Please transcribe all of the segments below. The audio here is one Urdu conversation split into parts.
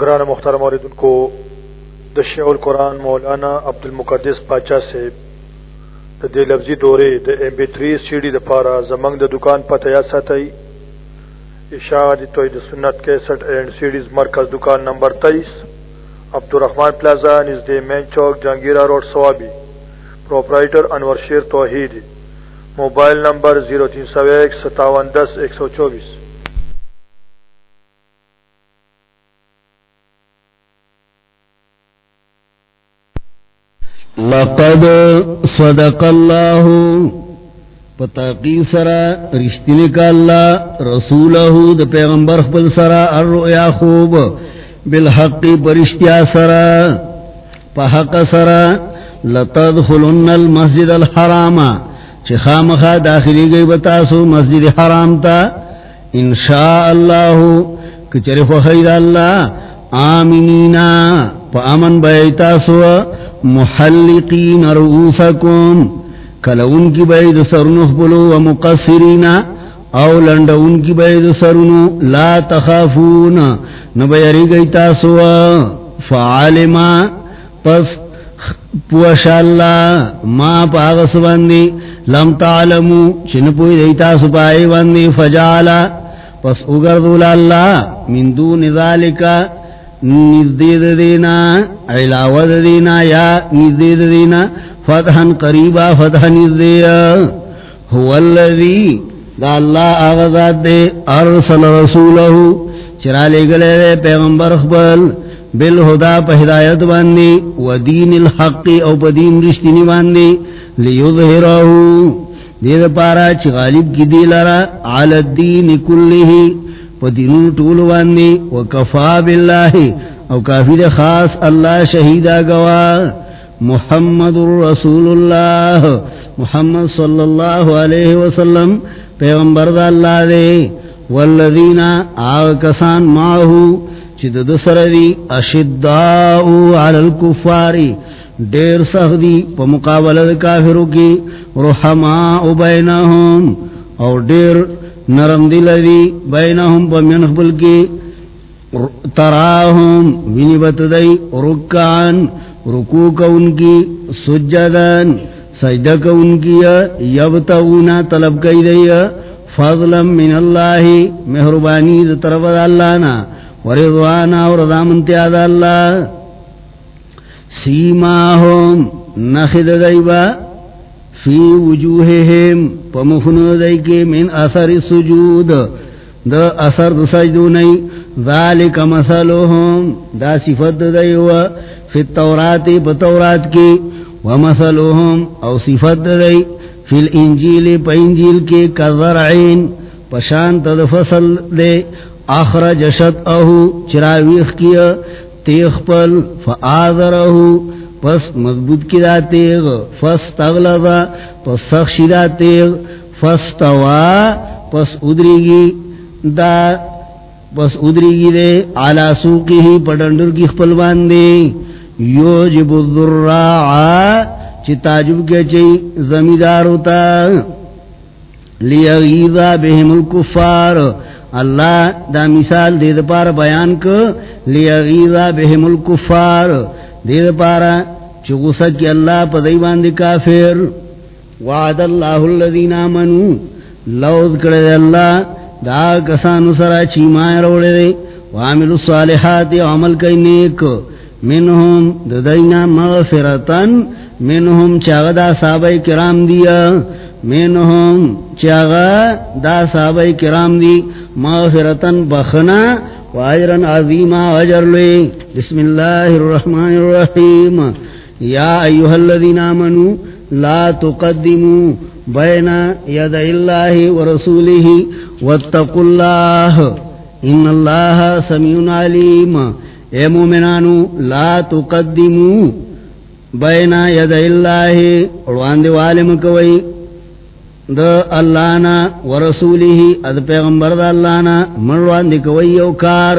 گران مختار موردن کو دشیع القرآن مولانا عبد المقدس پاچا سے دے لفظی دورے، دا M B three C D دا پارا زمنگ دا دکان پر تیاسا ساتي اشاد توحید سنت 61 اینڈ سیډیز مرکز دکان نمبر تیئیس عبد الرحمان پلازا نزدې مین چوک، Jahangira road, Swabi. Proprietor Anwar Sher Tauheed. Mobile number 03015710110 124 لقد صدق الله. پتاقی سرا رشتنی کا اللہ رسولہو دا پیغمبر خبل سرا، الرؤیا خوب، بالحق برشتیا سرا پحق سرا، لتدخلن المسجد الحرام. چی خامخا داخلی گئی بتاسو مسجد حرام تا. انشاء اللہ کچرف خیر اللہ. آمینینا. پا امن بیتاسو محلقین رؤوسکم کل ان کی بید سرنخ بلو و مقصرین، او لنڈ ان کی بید سرنو لا تخافون نبیری گئی تاسو. فعالما پس پوشا اللہ ما پاغس باندی لم تعلمو چن پوی دی تاسو پائی باندی فجالا پس اگردو لالا من دون ذالکا نزدید دینا، علاوہ دینا یا نزدید دینا فتحن قریبا فتح نزدیا هو اللذی دا اللہ آغازات دے، ارسل رسولہو. چرا لے گلے دے پیغمبر خبل بالہدا پا ہدایت باندی، و دین الحق او پا دین رشتینی باندی، لیظہرہو. دید پارا چی غالب کی دیلارا علی الدین کلہی. پدینو طول واندی وکفا باللہ او کافی دے خاص اللہ شہیدہ گوا محمد رسول اللہ. محمد صلی اللہ علیہ وسلم پیغمبر دا اللہ دے. والذین آکسان ماہو چید دسر دی اشداؤ علی الکفاری دیر سخدی پا مقابلہ کافرو کی رحماء بینہم. اور دیر نرم دی بینہم پا منخبل کی تراہم بینی بتدئی رکان رکو کا ان کی سجدن سجدہ کا ان کی یبتغونا طلب کئی دی، فضلا من اللہ مہربانی دی طرف دا اللہ نا ورضوانا ورضام انتیاد اللہ سیماہم نخد دیبا فی وجوہہم، پمخنو دی کے من اثر سجود، دا اثر دا سجدو نئی، ذالک مسلوہم، دا صفت دیو، فی التورات، پا تورات کی، ومسلوہم، او صفت دی، فی الانجیل، پا انجیل کی کذرعین پشانت دا فصل دے، اخرج شت اہو چراویخ کیا، تیخ پل، فآذرہو پس مضبوط کی دا تیغ فس تغلظا پس سخشی دا تیغ فس توا، پس ادریگی دا، پس ادریگی دے علا سوقی ہی پڑنڈر کی خپل باندے۔ یو جب الضراعا چی تاجب کے چی زمیدار ہوتا لیغیظا بہم الکفار۔ اللہ دا مثال دید پار بیان کو لیغیظا بہم الکفار۔ دید پارا چغسا کی اللہ پا دیبان دی کافر. وعد اللہ اللذین آمنو لوذ کردے اللہ دا کسانو سرا چیمائے روڑے دے وعمل الصالحات عمل کئی نیک. منہم ددینا مغفرتن منہم چاگا دا صحابہ کرام دیا منہم چاگا دا صحابہ کرام دی مغفرتن بخنا واجرن عظیما وجر لے بسم اللہ الرحمن الرحیم یا ایوہ الذین آمنوا، لا تقدموا بین ید اللہ ورسولہ واتقوا اللہ ان اللہ سمیع علیم اے مومنانو لا تقدموا بین ید اللہ اڑوان والم کوئی دا اللہ نا ورسولہ اد پیغمبر دا اللہ نا مروان دے کوئی یو کار.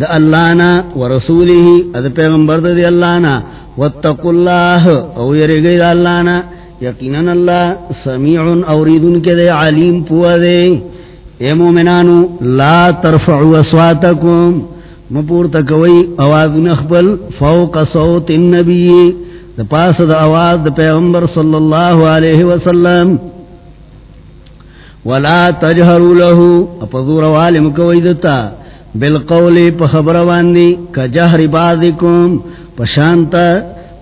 دا اللہ نا ورسولہ اد پیغمبر دا دے اللہ نا واتقوا اللہ او یرگئی دا اللہ نا یقیناً اللہ سمیع اوریدن کے دے علیم پوا دے اے مومنانو، لا ترفعوا اصواتکم. مپور تکوئی آواز نخبل فوق صوت النبی. دا پاس دا آواز دا پیغمبر صلی اللہ علیہ وسلم. ولا تجہروا له. اپذور والم کوئی دتا. بالقول پخبر واندی کجہر بعضکم. پشانتا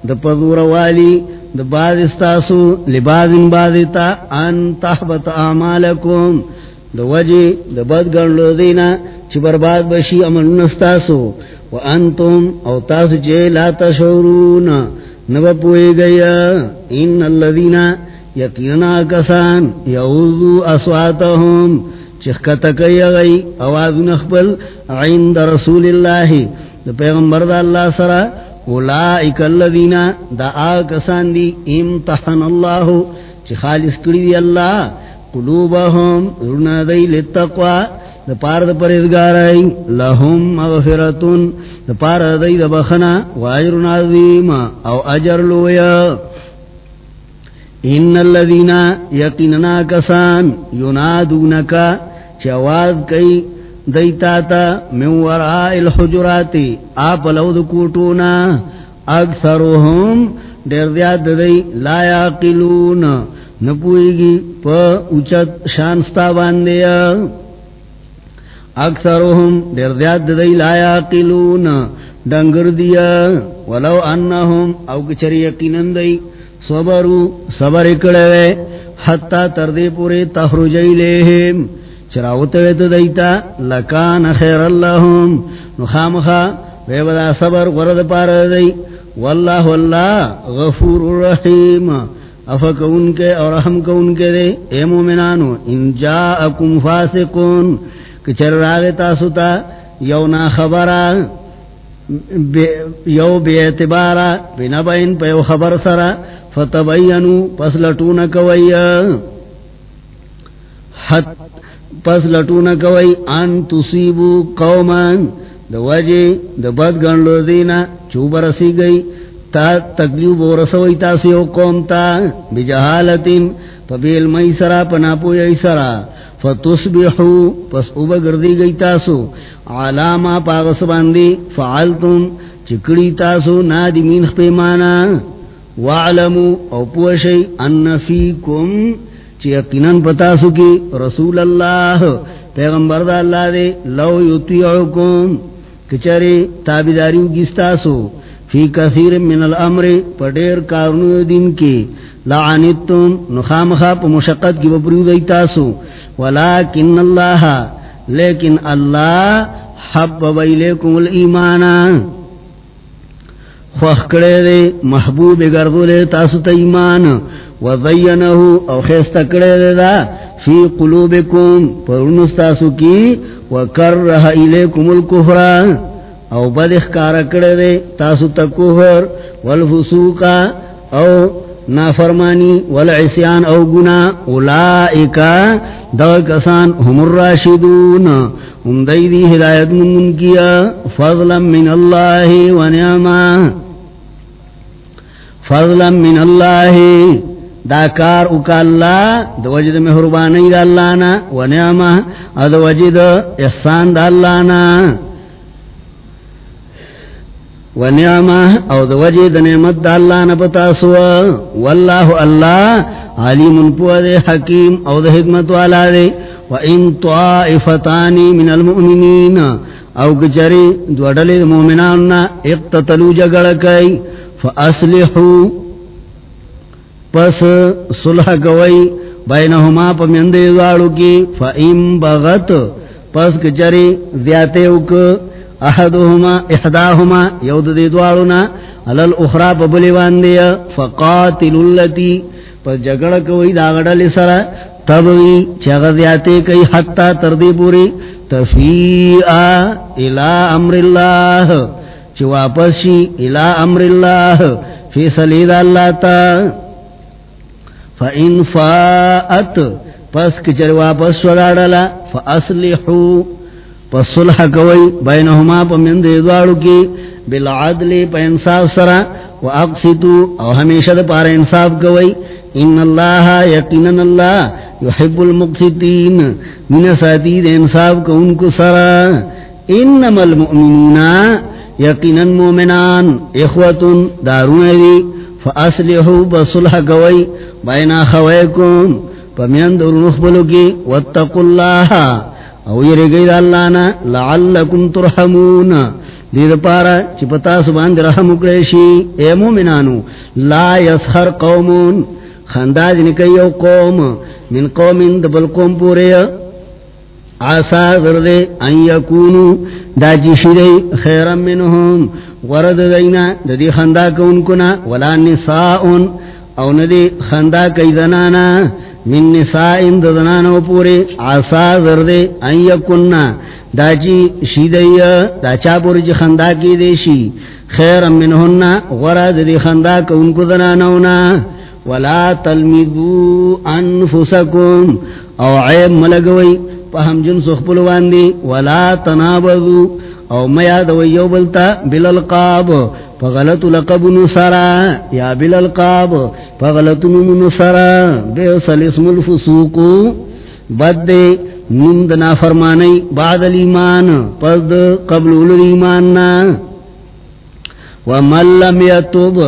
دا پذور والی دا بعض استاسو لبعض بعضتا ان تحبت اعمالکم. دا وجی دا بدگن لو دینا چی برباد بشی عمل نستاسو وانتم او تاسو چی لا تشعرون. نبا پوئی گیا، ان اللذین یقینا کسان یعوذو اسواتهم چخکتا کئی غی آواز نخبل عند رسول اللہ، دا پیغمبر دا اللہ سرا، اولائک اللذین دا آکسان دی، امتحن اللہ، چی خالص کری دی اللہ قلوبهم رنا دی لتقوى دا پار دا پریدگارائی لهم مغفرتون دا پار دی دا بخنا واجر عظیم او اجر لویا ان الذین یقیننا کسان ینادونکا چواز کئی دیتا تا من وراء الحجراتی آپ لو دا کوٹونا اکثرهم دیر دیاد دی لا یاقلون نپوئی گی پا اچت شانستا باندیا اکثرهم دیر دیاد دی لا یاقلون. ڈنگر دیا، ولو انہم، او کچری یقینن دی. صبرو صبر اکڑوے حتی تردی پوری تخرجی لیہم چراوتویت دیتا، لکان خیر اللہم. نخامخا بے بدا صبر ورد پار دی. واللہ واللہ، غفور رحیم افکون کے اور رحم کون کے دے. اے مومنانو، ان جاءکم فاسقون. کچر راگ تاسوتا یو نا خبرا یو بے اعتبارا بنبین پیو خبر سرا فتبینو، پس لٹون کوئی۔ حت، پس لٹون کوئی۔ ان تصیبو قومان دا وجی دا بدگن لو چوب رسی گئی۔ تا تکلیو بورسوئی تاسیو قوم تا بجہالتین پبیل مئی سرا پناپو یئی سرا فتصبحو پس اوبا گردی گئی تاسو. علاما پاغس باندی، فعلتم، چکڑی تاسو نادی مین خپیمانا. وعلمو او پوشی، ان فیکم، چی یقیناً پتاسو کی، رسول اللہ، پیغمبر دا اللہ دے، لو یطیعکم کچری تابداریو گستاسو فی کثیر من الامر پڑیر کارنو دن کی. لعنتم نخام خاپ مشقت کی بپریو دیتاسو ولیکن اللہ، لیکن اللہ حبب ایلیکم الایمانا خوخ کرے دے، محبوب گردو لے تاسو تا ایمان. وضینہو او خیست کرے دے دا، فی قلوبکم پرنستاسو کی. وکرہ ایلیکم الکفران او بد اخکار کرے دے، تاسو تکوہر والفسوقا او نافرمانی والعسیان او گنا اولائکا دو کسان هم الراشدون. هم دیدی ہدایت من کیا فضلا من اللہ ونعما فضلا من اللہ. داکار اکا اللہ دو وجد محربانی دا اللہ نا ونعما دو وجد احسان دا اللہ نا. ونعمہ او دو وجہ دنعمت دا اللہ نپتا سوا واللہ اللہ علیم پوہ دے حکیم او دے حکمت والا دے وَإِن طَائِفَتَانِ مِنَ الْمُؤْمِنِينَ، او کچری دوڑلی مومناننا اقتتلو جگڑ کئی فَأَسْلِحُوا پس صلح کوئی بینہما پا مندے دوارو کی فَإِن بغت، پس کچری زیادے اک احدهما، احداهما يود دي دوارنا على الاخرى ببلوان دي فقاتل اللتي فجگڑ کوئی داغڑا لسرا تبوی چغذیاتے کئی حتی تردی پوری تفیعا الى امر اللہ چو واپسی الى امر اللہ فی سلید اللہ تا فإن فاءت، پس کچر واپس وگاڑلا فأصلحو پسلح کوئی بینہما پا من دیدوارو کی بالعدل پا انصاف سرا و اقسطو او ہمیشہ دا پارا انصاف کوئی ان اللہ یقینن اللہ یحب المقسطین من ساتید انصاف کو ان کو سرا انما المؤمنون یقینا مومنان اخوتن دارون دی فاصلحو بصلح گوئی بینا خویکم پمین درون اخبلو کی واتقوا اللہ او یرگئی دا اللہ نا، لعلکم ترحمون۔ دید پارا چی پتا سبان دی رحم اکریشی اے مومنانو، لا یسخر قومون۔ خنداز نکی او قوم۔ من قوم دبل قوم پورے۔ آسا غردے ان یکونو۔ دا جی جشدے خیرم منہم۔ ورد دینا، دا دی خندا کونکنا۔ ولا نساؤن۔ او ندی خندا کئی دنانا من نسائن دا دنانا پورے آسا غردے ان یکونا دا جی شیدے دا چا پوری جی خندا کی دیشی خیرم منہن ورد دی خندا کونکو دناناونا ولا تلمدو انفسکم. او عیب ملگوئی پہم جن سخپل واندی ولا تنابذو. او میا دویو بلتا بلالقاب. پغلط لقب نصرا یا بلالقاب پغلط نصرا بیسل اسم الفسوقو بد دے نمد نافرمانی، بعد الایمان پد قبل الایماننا ومن لم یتوب،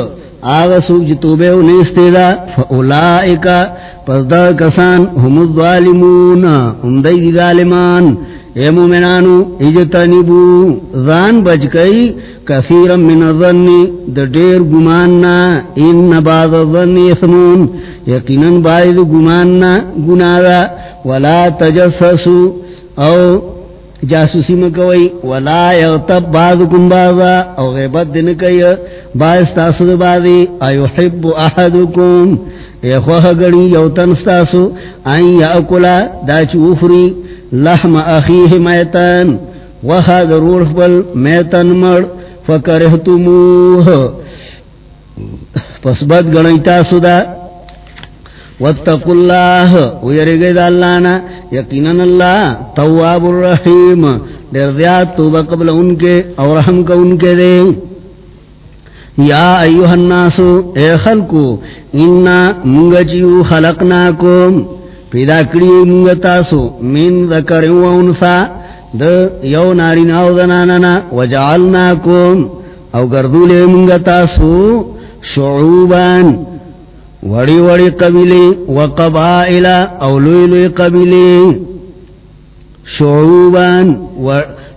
آغا سوک جی توبے نیستے دا، فاولائکا، پس دا کسان هم الظالمون، هم دی دی ظالمان. اے مومنانو، اجتنبو ذان بچ کئی کثیرا من الظنی دا دیر گماننا ان بعض الظنی اسمون یقینا باید گماننا گنادا ولا تجسسو او جاسوسی مکوئی، ولا یغتب بعضکم بعضا. او غیبت دن کئی، باعث تاسد بعضی. ایوحب احدکم. اے خوخ گڑی یوتن ستاسو. این یاکلا، دا چوفری لحم اخیه میتن. وخا ضرور فل میتن مر فکرہتموه پس بد گڑی تاسو دا۔ واتقوا اللہ ویرگی دا اللہ نا۔ یقینا اللہ تواب الرحیم۔ دیر زیاد توبہ قبل ان کے اور رحم کا ان کے دے۔ یا ایوہ الناس، اے خلقو انا منگجیو خلقناکم۔ پیدا کری منگتاسو من ذکر و انسا دا یو ناری ناو دناننا وجعلناکم او گردولے منگتاسو شعوبان وڑی وڑی قبیلے و قبائل او لوی لوی قبیلے شعوبان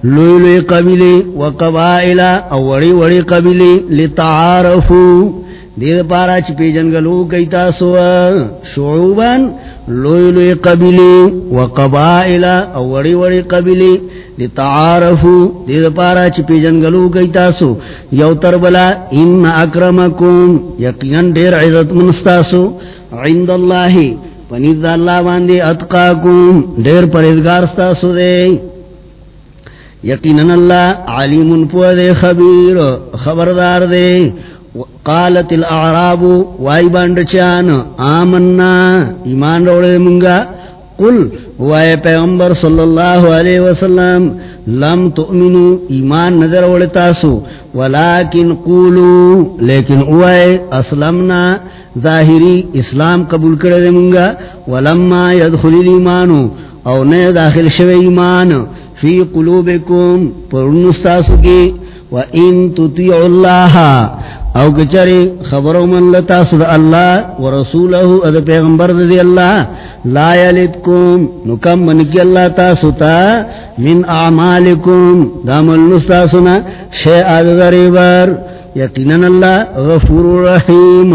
لوی لوی قبیلے و قبائل او وڑی وڑی قبیلے لتعارفو دید پارا چی پی جنگلو کئی تاسو شعوبان لوی لوی قبیلے و قبائل او وڑی وڑی قبیلے لتعارفو. دید پارا چی پی جنگلو کئی تاسو. یو تربلا ان اکرمکم. یقیناً دیر عزت منستاسو عند اللہ. پنید اللہ باندے اتقاکم. دیر پریدگار ستاسو دے. یقیناً اللہ علیم پو دے خبیر. خبردار دے. قالت الاعراب وائی باندچان آمنا، ایمان روڑے منگا. قل وائے پیغمبر صلی اللہ علیہ وسلم، لم تؤمنو، ایمان نظر وڑتاسو ولیکن قولو، لیکن وائے اسلمنا، ظاہری اسلام قبول کردے منگا. ولما يدخل الایمانو، او نے داخل شوے ایمان. فی قلوبکم پرنستاسو کی. وَإِن تُطِيعُ اللَّهَ او کچری خبرو من لتا صد اللہ ورسولہو اد پیغمبر دی اللہ لا یلدکم نکم منکی اللہ تاسوتا من اعمالکم دامل نستاسونا شیعاد ذریبر یقیناً اللہ غفور رحیم.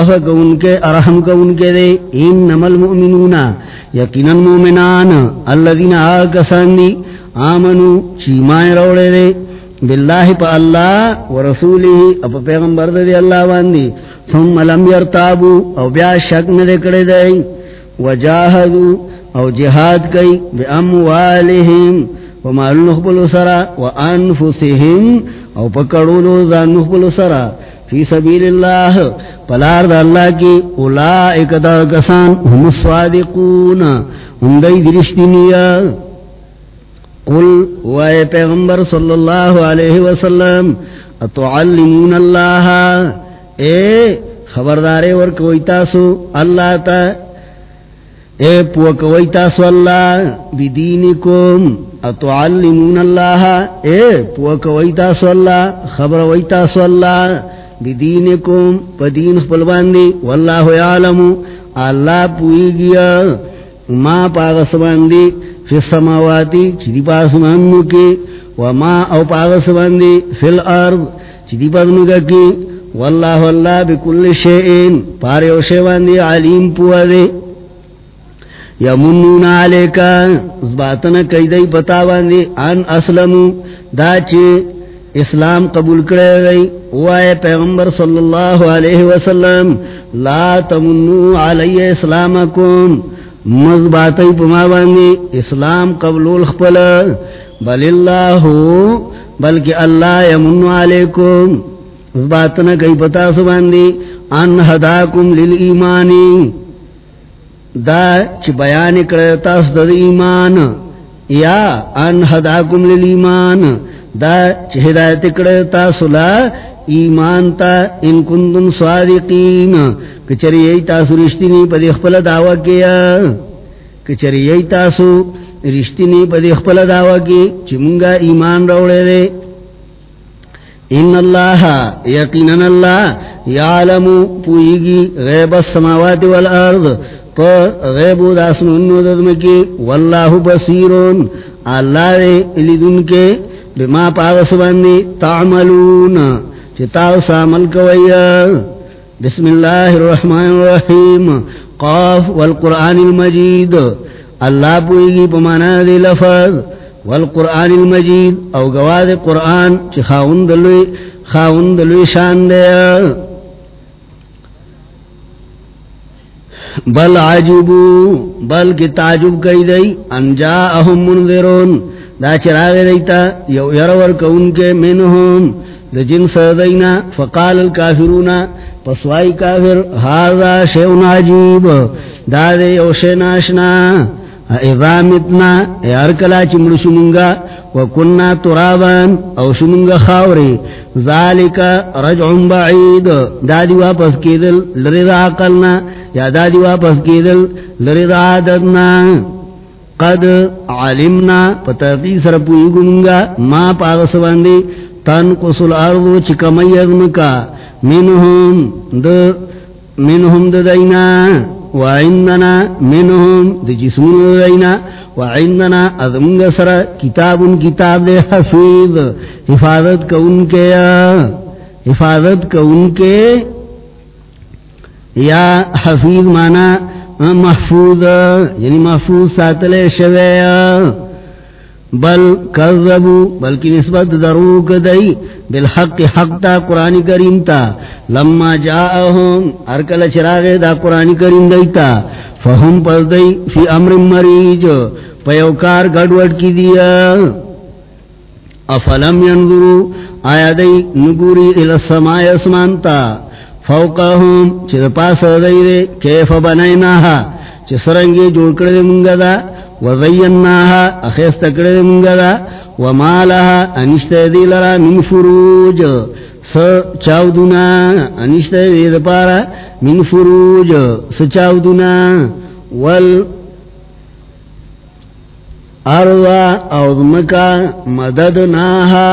افق ان کے ارحم کا ان کے دے انما المؤمنون. یقیناً مومنان الذین آکسان دی. آمنو چیمائے روڑے دے باللہ پا اللہ ورسولہ اپا پیغمبر دے اللہ باندی. ثم لم یرتابو او بیا شک ندے کڑے دے وجاہدو او جہاد کئی بی اموالہم. ومالو نخبلو سرا وانفسہم او پکڑولو زان نخبلو سرا. فی سبیل اللہ پلار دا اللہ کی اولائک دا کسان ہم الصادقون ہم دی درشتنیہ قل وائے پیغمبر صلی اللہ علیہ وسلم اتعلمون اللہ؟ اے خبردارے ورکوئی تاسو اللہ تا، اے پوکوئی تاسو اللہ بدینکم اتعلمون اللہ؟ اے پوک ویتا سو اللہ خبر ویتا سو اللہ بدینکم، پدین خپلواندی واللہ یعلم، اللہ پوئی گیا۔ ما پاغس باندی فی السماواتی چیدی پاس مانو کی وما او پاغس باندی فی الارض چیدی پاغنگا کی واللہ اللہ بکل شئین، پارے و شیواندی علیم پوہ دے۔ یمنون علیکا زباتنا کئی پتا باندی ان اسلمو، دا چی اسلام قبول کرے گئی۔ وائے پیغمبر صلی اللہ علیہ وسلم، لا تمنو علی اسلامکم مزباتی پما باندی، اسلام قبل الخپل بل اللہ، بلکہ اللہ یمن علیکم زباتنا کئی پتا سو باندی، ان ہداکم للایمانی، دا چی بیان کرتاس دا ایمان. یا ان حداکم للایمان، دا چی ہدایت کرتاس لا، ایمان تا ان کندن صادقین کچری یہی تاسو رشتینی پا دی خپل دعوی کیا۔ کچری یہی تاسو رشتینی پا دی خپل دعوی کی، چی ایمان روڑے دے۔ ان اللہ یقینن اللہ، یعلم، پوئیگی غیب السماوات والارض غیبو دا غیب داسنون ددمکی واللہ بصیرون، اللہ دے الیدن کے بما پاغس باندی تعملون چتاو سامل کوئی بسم اللہ الرحمن الرحیم، قاف والقرآن المجید، اللہ پوئیگی پمانا دے لفظ، والقرآن المجید، او گواد قرآن چی خاون دلوی خاون دلوی شان دے۔ بل عجبو، بل کی تعجب کئی دی انجا اہم منذرون. دا چراغ دیتا، یو یرور کون کے منہم. دا جنس دینا فقال الكافرون پسوائی کافر هذا شیون عجیب. دا دے یو شیناشنا اذا متنا یار کلا چمڑ شمنگا وکننا ترابان او شمنگا خاوری رجع بعید. دادی واپس کیدل عقلنا یا دادی واپس کیدل عادتنا قد علمنا گنگا ما منہم د منہم د دینا. وعندنا منهم دی جسمون دینا وعندنا ازمونگ سر کتاب کتاب دے حفیظ، حفاظت کا ان کے، حفاظت کا ان کے، یا حفیظ مانا محفوظ یعنی محفوظ ساتلے شوے۔ بل کذبو بلکی نسبت دروک دی بالحق، حق تا، قرآن کریم تا. لما جاءہم ارکل چراغ دا قرآن کریم دیتا فہم پس دی، فی امر مریج. پیوکار گڑوڑ کی دیا. افلم ینظرو آیا دی نگوری الاسماء اسمانتا فوقہم چید پاس دی دی کیف بنائناہا. چی سرنگی جوڑ کردی منگا دا. وزیناها اخیست کردی منگا دا ومالها انشت دی لرا من فروج. س چاودنا انشت دی دا پارا من فروج. س چاودنا وال ارضا اوزمکا مددناها.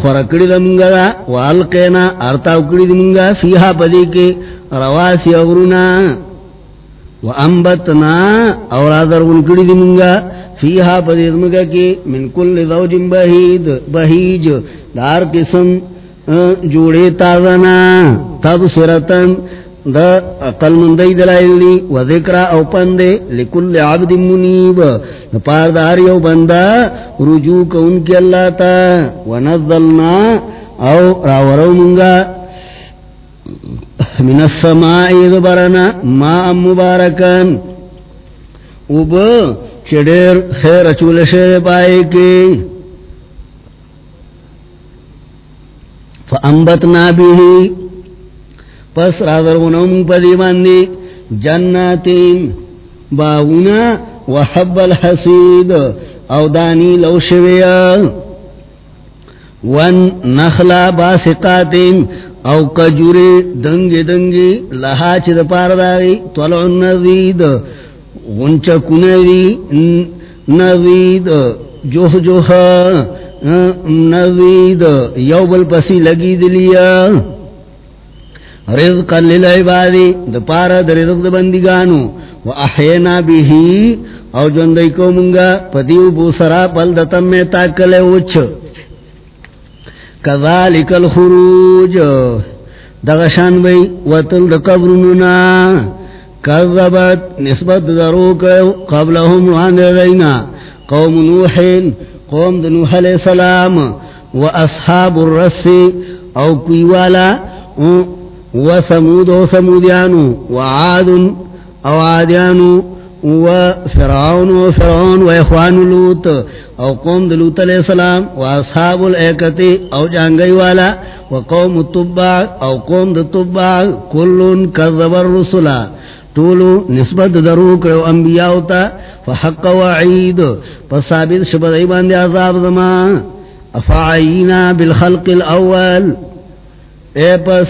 خورکڑی دا منگا دا والقینا ارتاو کڑی دا فیہا پدی کے رواسی اغرونا وانبتنا اور آدر انکڑی دی منگا فیہا پدید مگا کی من کل زوج بہید، بہیج، دار قسم جوڑے تازنا، تب سرطن دا اقل مندی دلائل لی و ذکرہ او پندے لکل عبد منیب پار داریو بندہ رجوع کون کی اللہ تا و نزلنا او راورو منگا من السماء ذبرنا ما مبارکان اوب چڑیر خیر چول شیر پائے کی. فانبتنا بھی پس رادر ونم پدی باندی جناتین باغونا وحب الحسید او دانی لو شویا. ون نخلا باسقاتین او کجوری دنگی دنگی لہا چی دا پار داری طلع النزید غنچا کنی نوید جوہ جوہ نوید، یو بل پسی لگی دلیا رزقا للعبادی دا پارا دا رزق دا بندگانو و احینا بیہی او جندئی کو منگا پدیو بو سرا پل دا تم میں تاکلے وچ. کذالک الخروج. دا غشان بی وطل دا قبرننا کذبت نسبت دروک قبلهم روان دینا قوم نوحین قوم دنوح علیہ السلام و اصحاب الرس او کویوالا و سمود و سمودیانو و عاد او عادیانو و فرعون و فرعون و اخوان لوت او قوم دلوت علیہ السلام و اصحاب الایکتی او جانگئی والا و قوم الطباع او قوم دطباع کلن کذب الرسولہ طولو نسبت درو کرو انبیاء تا، فحق وعید، پس ثابت شبت ایبان دی عذاب زمان افعینا بالخلق الاول. اے پس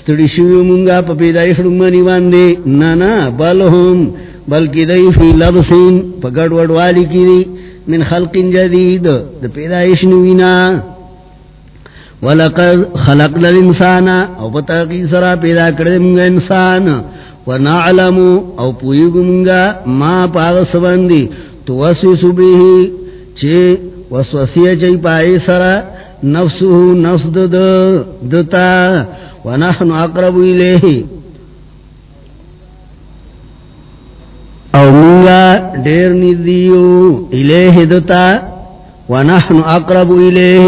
ستڑی شوی منگا پا پیدایش رنگمانی باندے نانا بلہم بلکی دی فی لبسین پا گڑ وڑوالی کی دی، من خلق جدید دا پیدایش نوینا ولقد خلقنا الانسان، او پتاقی سرا پیدا کردے منگا انسان. ونعلم او پویگ منگا ما پاغس بندی تو وسوس بیہی چے وسوسی چے پائی سرا نفسه نفس دد دتا. ونحن اقرب الیہ او منگا دیر ندیو الیہ دتا ونحن اقرب الیہ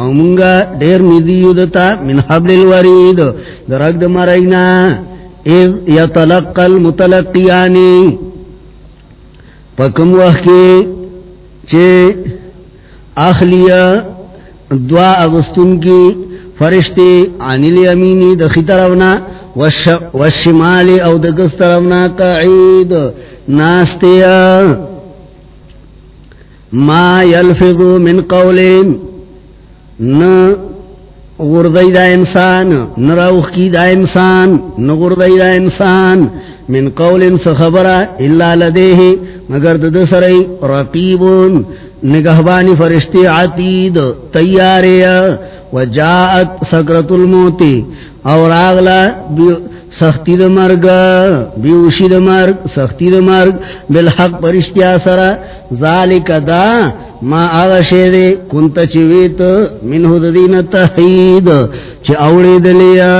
او منگا دیر ندیو دتا من حبل الورید درگد مرائنا اذ یتلقى المتلقیانی پکم وحکی چے اخلیا دعا اغسطن کی فرشتے عن الیمینی دخی طرفنا والشمالی او دکس طرفنا قعید ناستیا ما یلفظو من قولین نا غردی دا انسان نروخ کی دا انسان نغردی دا انسان. من قول سخبرا اللہ لدیہ مگر دا سرائی رقیبون نگہبانی فرشتی عتید تیاریا وجاعت سکرت الموتی اور آغلا سختی دا مرگ بیوشی دا مرگ، سختی دا مرگ، بالحق پرشتیا سرا ذالک دا ما آغا شیدے کنتا چویت منہو دین تحید، چی اوڑی دلیا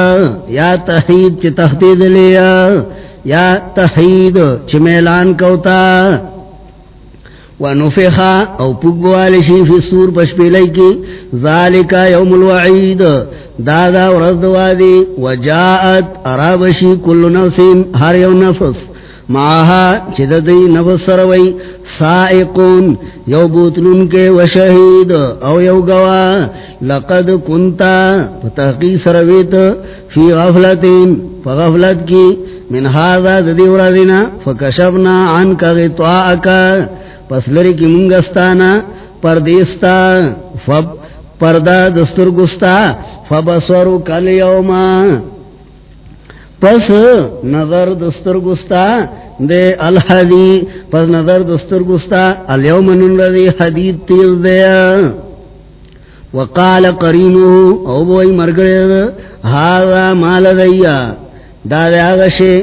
یا تحید چی تختی دلیا یا تحید چی میلان کوتا ونفخا او پگوالشی فی سور پشپیلی کی ذالکا یوم الوعید. دادا وردوادی وجاعت ارابشی کل نفسین ہر یو نفس. معاها چددی نفس سروی سائقون، یو بوتلن کے وشہید او یو گوا لقد کنتا فتحقی سرویت فی غفلتین فغفلت کی من هذا ددی ورادنا فکشبنا عنکا غطاعکا پس لری کی منگستانا پردیستا فب، پردا دستر گستا فبسورو کل یوما۔ پس نظر دستر گستا، دے الحدی، پس نظر دستر گستا، الیوم ننردی حدید تیز دیا۔ وقال قرینو، او بوئی مرگرد هذا مال دیا۔ دا دے آغشے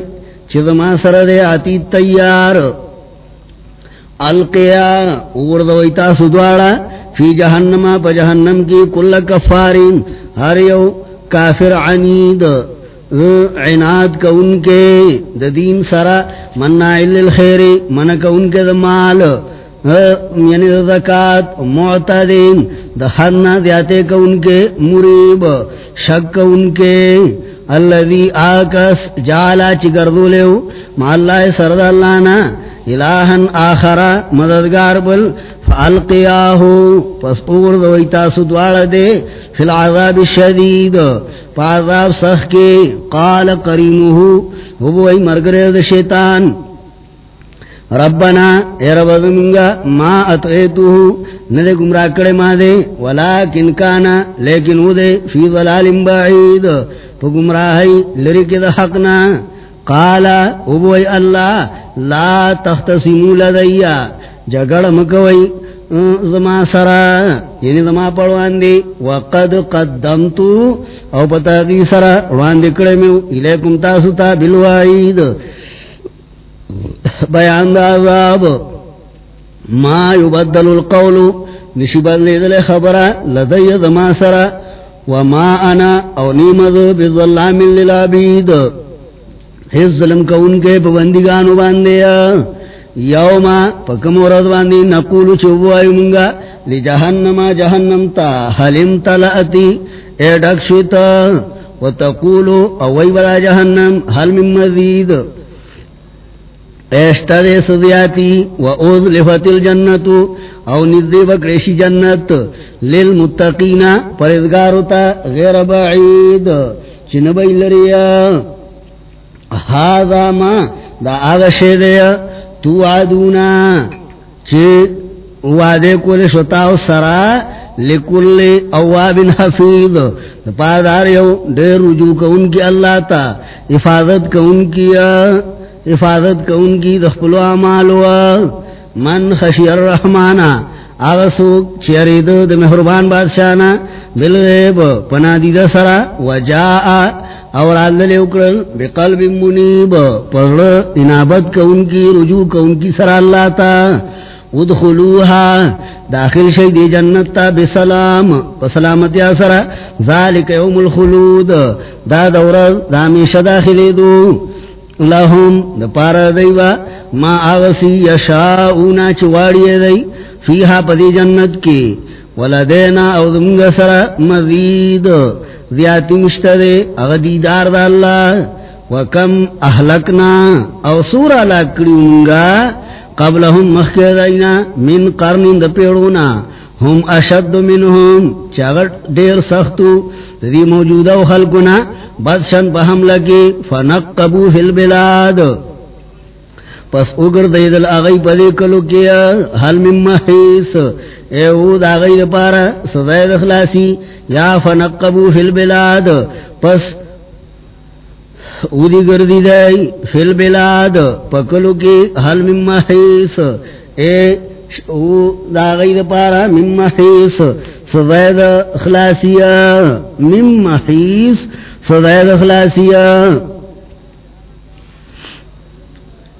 چیز ما سر دے آتی تیار۔ القیا اوردویتا سدوارا فی جہنم پا جہنم کی کل کفارین ہر یو کافر عنید عناد کا ان کے دین سرا منع للخیر من کا ان کے دمال یعنی زکاة معتدین دہرنا دیاتے کا ان کے مریب شک کا ان کے اللذی آکس جالا چگردو لیو ما اللہ سرد اللہ نا الہن آخرا مددگار بل فالقیاہو پس اورد ویتا سدوار دے فی العذاب الشدید فعذاب سخ کے، قال قرینوہو وہ وی مرگرد شیطان، ربنا، اے رب دنگا ما اتغیتوہو ندے گمراہ کڑے ما دے ولیکن کانا لیکن او دے فی ظلال بعید پا گمراہی لرک دا حقنا قال ابوئی اللہ، لا تختصمو لدیا جگڑ مکوئی زما سرا یعنی زما پڑوان دی وقد قدمتو، او پتا دی سرا روان دکڑے میں الیکم تاسوتا بالوائید بیان دا عذاب. ما یبدل القول نشبت لیدل خبرا لدی زما سرا، وما انا، او نیمد بظلام للعبید. حیث ظلم کا ان کے پبندگانو باندیا یوما پکم ورد باندی نقولو چوبوائی منگا، لی جہنم جہنم تا حلم تلعتی اے ڈکشتا و تقولو، اوی بلا جہنم، حل من مزید. ایشتا دے صدیاتی و اوز لفت الجنتو او نزدی بکریشی جنت. للمتقین پرزگارتا غیر بعید. چنبی لریا. هذا ما دا آغا شیدیا تو عدونا چی وعدے کولے شتاو سرا لکل اواب حفیظ. پادار یو دیر رجوع کا ان کی اللہ تا حفاظت کا ان کی حفاظت کا ان کی دخپلو عمالو من خشی الرحمانا آغسوک چیرید دا محربان بادشانا بالغیب پنا دید سرا وجاء اور آلدل اکرل بقلب منیب پر انابت کا ان کی رجوع کا ان کی سر اللہ تا ادخلوها داخل شئی دی جنت تا بسلام بسلامت یا سر ذالک یوم الخلود، دا دور دامیش داخلی دو۔ لهم دا پارا دیوا ما آغسی یشاؤنا چواری دی، فیہا پدی جنت کی۔ ولدینا او دمگ سر مزید زیادی مشتدے اغدیدار دا اللہ وکم احلکنا او سورا لکڑیونگا قبلهم مخیدائنا من قرن دا پیڑونا ہم اشد منہم چاگت دیر سختو دی موجودہ و خلقنا بدشن پہم لگی فنقبو فی البلاد. پس اگر دیدل آغی پدی کلو کیا، حل من محیس. اے او دا آغی دا پارا سزاید اخلاسی، یا فنقبو فی البلاد. پس او دی گردی دائی فی البلاد پکلو کی حل من محیس. اے او دا آغی دا پارا من محیس. سزاید اخلاسی، من محیس. سزاید اخلاسی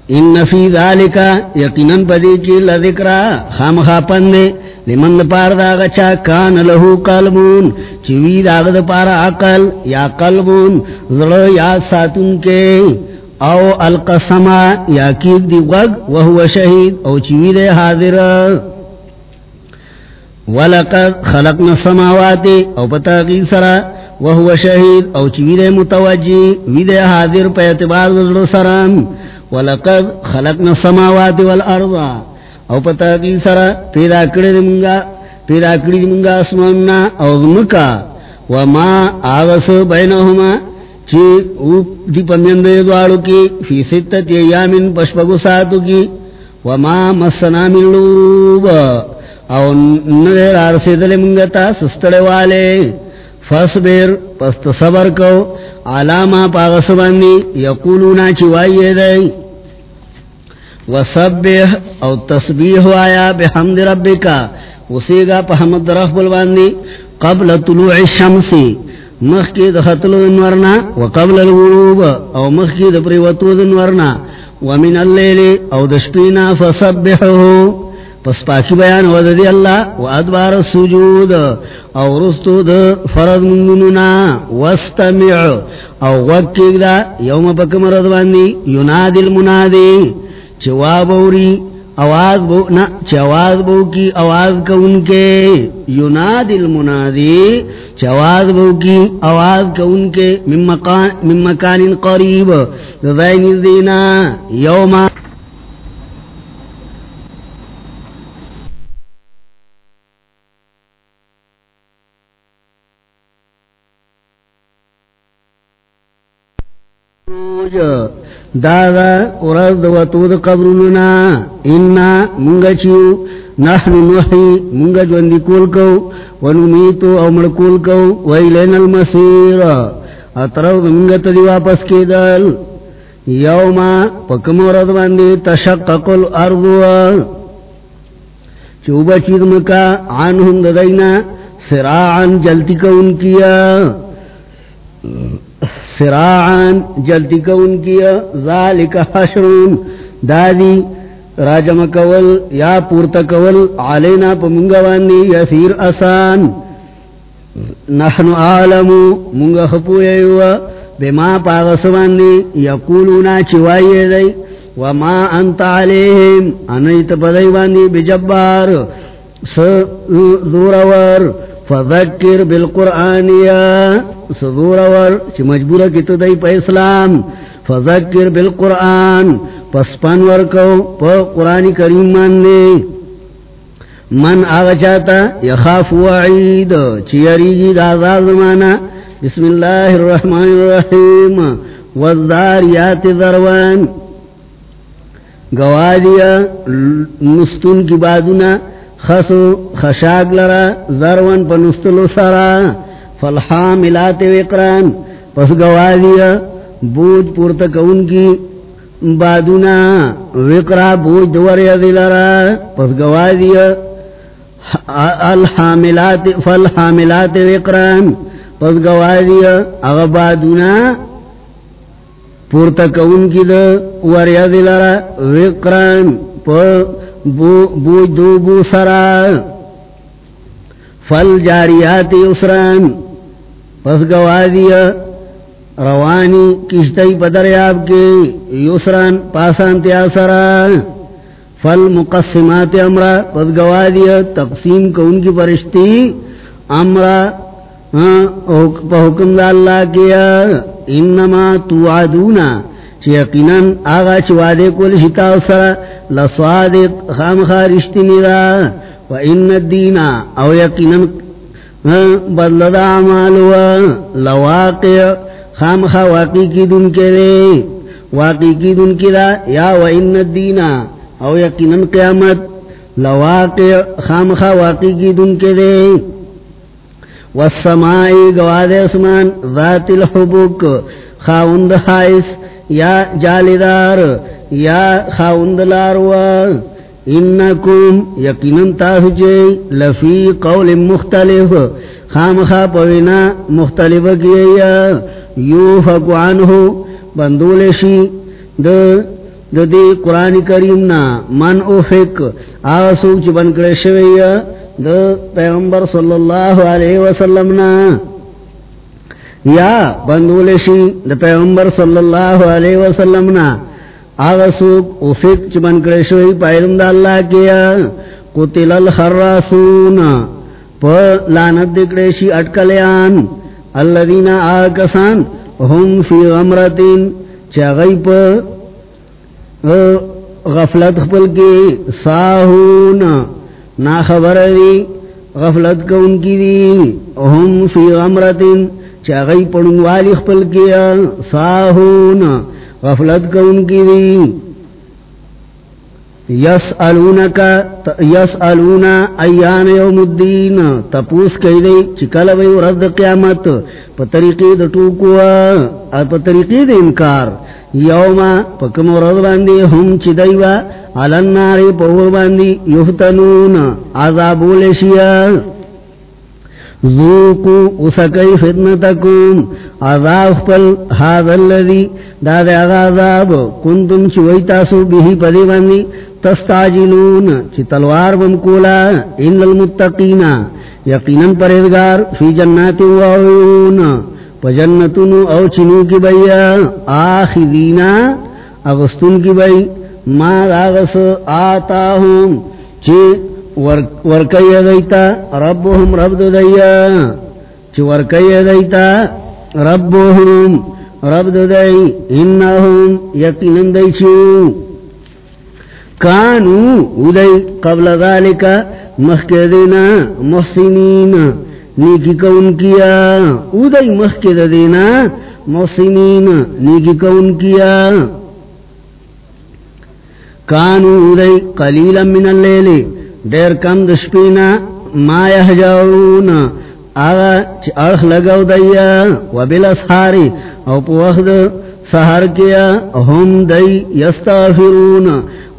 ان فی ذالکا یقیناً پدی کی لذکرہ خام خاپن دے لمن پار دا غچا کان لہو قلبون چوی دا غد پار عقل یا قلبون ذرا یا ساتن کے، او القسما یا کید دی غگ، وہو شہید، او چوی دے حاضر۔ ولقد خلقنا السماوات، او پتا کی سرا وہو شہید او چوی متوجی، وی حاضر پہ اعتبار ذرا سرام ولقد خلقنا السماوات والارض. او پتا کی سرا، پیدا کڑی منگا، پیدا کڑی منگا اسماننا او زمکا. وما آغس بینہما. چی اوپ دی پمیند دوارو کی، فی ستت ایامن پشپگو ساتو کی. وما مسنا من لوب او ندر آرسی آرسیدل منگتا سستڑے والے. فصبر پست صبر کو. علاما پاغس باندی یقولونا چوائی دائی وسبح او تسبیح آیا بحمد ربکا. وسیگا پا حمد رف باندی. قبل طلوع الشمسی مخی دخطل انورنا وقبل الغروب. او مخی دپریوتو دنورنا ومن اللیل او دشپینا فسبحو پس پاکی بیان وددی اللہ و ادبار سجود او رستو دا فرد منگنونا واستمع، او وکیگ دا، یوم پک مرد باندی ینادی المنادی چواب اوری، آواز بو، نا چواز بو کی، آواز کا ان کے، ینادی المنادی چواز بو کی، آواز کا ان کے من مکان قریب دائن الدینا یوم دادا ارد و تود قبرنا انا منگا چیو. نحن نحی منگا جواندی کول کو. ونمیتو او مڑکول کو. ویلین المسیر اترو منگا تدی واپس کی دل یوما پکم ورد باندی تشقق الارض. چوبا چیدم کا عنہم ددینا. سراعن جلتی کا کیا. سراعن جلتی کا ان کیا، ذالک حشرون، دادی راجم کول یا پورتا کول، علینا پا منگوانی یسیر اسان نحن عالمو منگا خپویوا بما پاغسوانی یقولونا چوائی دی وما انت علیہم، انیت پدیوانی بجبار سدورور فذکر بالقرآن یا سدورور چی مجبورا کی تو دی پا اسلام. فذکر بالقرآن، پس پنور کو پا قرآن کریم ماننے. من آغا چاہتا، یخاف وعید، چی یریجی دازا زمانا بسم اللہ الرحمن الرحیم. والذاریات ذروان. گوادیا، نستون کی بادنا خسو خشاگ لرا ذروان پا نستلو سرا. فالحاملات وقران، پس گوادیا بوج پورتا کون کی بادنا وقرا بوج دور یدی لرا، پس گوادیا الحاملات، فالحاملات وقران، پس گوادیا اغبادنا پورتا کون کی دا وریا دلارا وقران پا بو دو بو سرا. فل جاریات اسران پس گوادیا روانی کشتی پدریاب کے یسران پاسان تیا سرا. فل مقسمات امرا. پس گوادیا تقسیم کون کی پرشتی امرا ہاں، پا حکم دا اللہ کیا، انما توعدونا. یقیناً آغا چی وعدے کول شتاو سرا، لصادق خامخا رشتنی دا و ان الدینا او یقیناً بدل دا عمالوا لواقع، خامخا واقعی کی دن کے دے واقعی کی دن کی دا یا و ان الدینا او یقیناً قیامت، لواقع، خامخا واقعی کی دن کے دے والسمائی گواد اسمان ذات الحبوک، خاوند حائس یا جالدار یا خاوند لاروا انکم یقینن تاسو جے لفی قول مختلف خام خا پوینا مختلف کیا یوفق عنہ بندولشی د دی قرآن کریمنا من اوفق آسوک چی بنکڑے شویہ دو پیغمبر صلی اللہ علیہ وسلم نا. یا بندولشی دا پیغمبر صلی اللہ علیہ وسلم نا، آغا سوک افق چبن کرشوی پایلم دا اللہ کیا، قتل الخراسون، پا لانت دکڑیشی اٹکلیان الذین آکسان هم فی غمرتین چاگئی پا غفلت خپل کی ساہون، نا خبر دی، غفلت کو ان کی دی، ہم فی غمرتن چاگئی پڑن والی خپل کیا؟ ساہون، غفلت کو ان کی دی یسالونکا یسالونا ایان یوم الدین. تپوس کئی دی چکل بی رد قیامت. پا طریقی دا ٹوکوا پا طریقی دا انکار. یوما پکم رد باندی ہم چی دیوا علن ناری پور باندی یفتنون. عذابو لشیا ذوقو اسکی فتنتکم عذاب پل حاضر اللذی داد عذاب کنتم چوئی تاسو بیہی پدی باندی تستاجلون چی تلوار بمکولا ان المتقین، یقینا پریدگار فی جنات و عیون. پا جنتنو او چنو کی بیا آخذینا اغسطن کی بیا ما داغس آتاہم چی ورکی دیتا ربهم رب دو دیا چی ورکی دیتا ربهم رب دو دی انہم یقینن دیچو. کانو ادئی قبل ذالکا مخدینا محسنین. نیکی کون کیا. ادئی مخددینا محسنین. نیکی کون کیا. کانو ادئی قلیلا من اللیلی دیر کم دشپینا ما یحجاؤون آغا چی ارخ لگو دیا و بلا بلاسحاری او پو وقت سہر کیا ہم دئی یستغفرون.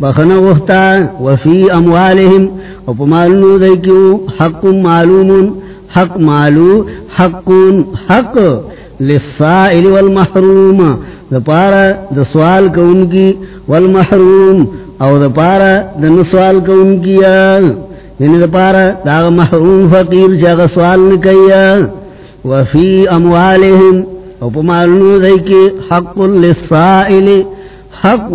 بخن وختا وفی اموالہم اپ مالنو دئی کیوں حق معلوم حق معلو حق حق للسائل والمحروم. دپارا دسوال کا ان کی والمحروم. او دپارا دنسوال کا ان کی یعنی دپارا دا محروم فقیر جاگ سوال نکیا وفی اموالہم او پا معلوم دائی کی حق للسائل. حق